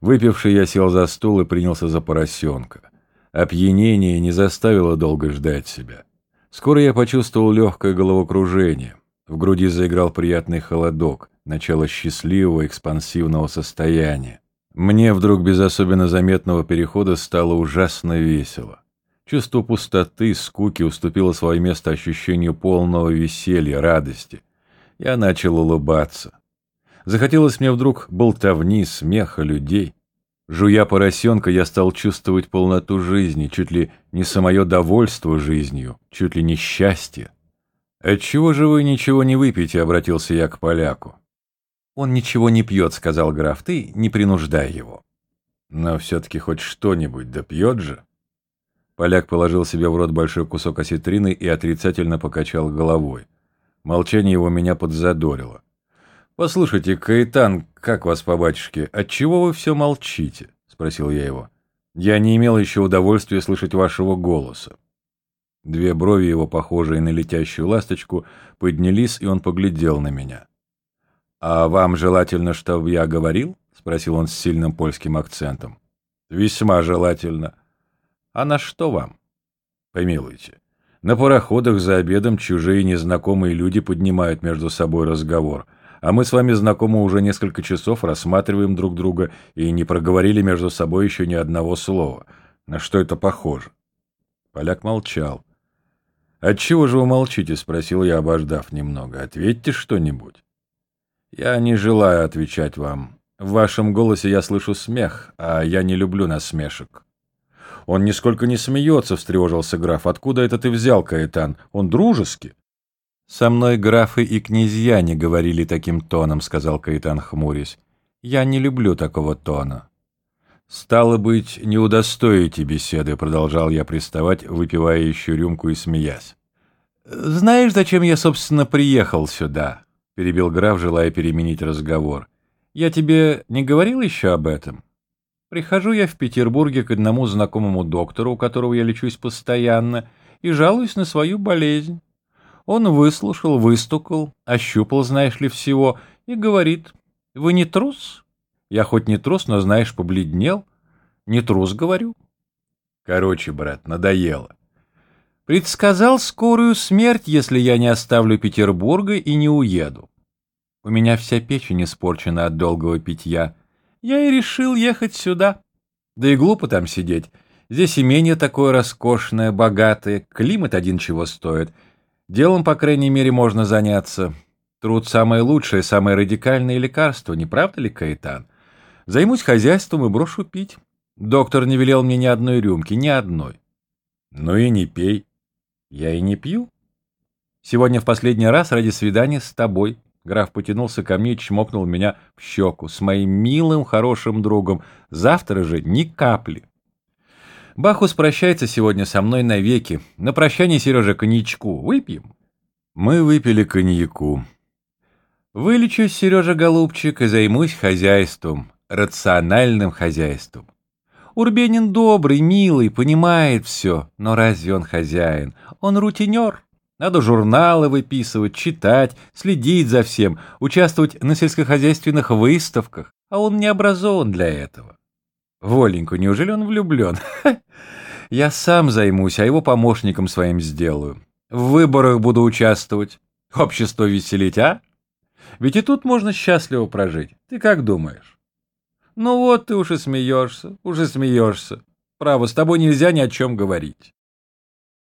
Выпивший я сел за стул и принялся за поросенка. Опьянение не заставило долго ждать себя. Скоро я почувствовал легкое головокружение. В груди заиграл приятный холодок, начало счастливого экспансивного состояния. Мне вдруг без особенно заметного перехода стало ужасно весело. Чувство пустоты, скуки уступило свое место ощущению полного веселья, радости. Я начал улыбаться. Захотелось мне вдруг болтовни, смеха, людей. Жуя поросенка, я стал чувствовать полноту жизни, чуть ли не самое довольство жизнью, чуть ли не счастье. «Отчего же вы ничего не выпьете?» — обратился я к поляку. «Он ничего не пьет», — сказал граф, — «ты не принуждай его». «Но все-таки хоть что-нибудь да пьет же». Поляк положил себе в рот большой кусок осетрины и отрицательно покачал головой. Молчание его меня подзадорило. «Послушайте, Каэтан, как вас по батюшке, отчего вы все молчите?» — спросил я его. «Я не имел еще удовольствия слышать вашего голоса». Две брови его, похожие на летящую ласточку, поднялись, и он поглядел на меня. «А вам желательно, чтобы я говорил?» — спросил он с сильным польским акцентом. «Весьма желательно». «А на что вам?» «Помилуйте, на пароходах за обедом чужие незнакомые люди поднимают между собой разговор» а мы с вами знакомы уже несколько часов, рассматриваем друг друга и не проговорили между собой еще ни одного слова. На что это похоже?» Поляк молчал. «Отчего же вы молчите?» — спросил я, обождав немного. «Ответьте что-нибудь». «Я не желаю отвечать вам. В вашем голосе я слышу смех, а я не люблю насмешек». «Он нисколько не смеется», — встревожился граф. «Откуда это ты взял, Каэтан? Он дружеский?» «Со мной графы и князья не говорили таким тоном», — сказал Каэтан, хмурясь. «Я не люблю такого тона». «Стало быть, не удостоите беседы», — продолжал я приставать, выпивая еще рюмку и смеясь. «Знаешь, зачем я, собственно, приехал сюда?» — перебил граф, желая переменить разговор. «Я тебе не говорил еще об этом? Прихожу я в Петербурге к одному знакомому доктору, у которого я лечусь постоянно, и жалуюсь на свою болезнь. Он выслушал, выстукал, ощупал, знаешь ли, всего, и говорит, «Вы не трус?» Я хоть не трус, но, знаешь, побледнел. Не трус, говорю. Короче, брат, надоело. Предсказал скорую смерть, если я не оставлю Петербурга и не уеду. У меня вся печень испорчена от долгого питья. Я и решил ехать сюда. Да и глупо там сидеть. Здесь имение такое роскошное, богатое, климат один чего стоит — Делом, по крайней мере, можно заняться. Труд — самое лучшее, самое радикальное лекарство, не правда ли, Каэтан? Займусь хозяйством и брошу пить. Доктор не велел мне ни одной рюмки, ни одной. Ну и не пей. Я и не пью. Сегодня в последний раз ради свидания с тобой. Граф потянулся ко мне и чмокнул меня в щеку с моим милым, хорошим другом. Завтра же ни капли. Бахус прощается сегодня со мной навеки. На прощание, Сережа, коньячку. Выпьем?» Мы выпили коньяку. Вылечусь, Сережа, голубчик, и займусь хозяйством, рациональным хозяйством. Урбенин добрый, милый, понимает все, но разве он хозяин? Он рутинер. Надо журналы выписывать, читать, следить за всем, участвовать на сельскохозяйственных выставках, а он не образован для этого. Воленьку, неужели он влюблен? Я сам займусь, а его помощником своим сделаю. В выборах буду участвовать. Общество веселить, а? Ведь и тут можно счастливо прожить. Ты как думаешь? Ну вот ты уже смеешься, уже смеешься. Право, с тобой нельзя ни о чем говорить.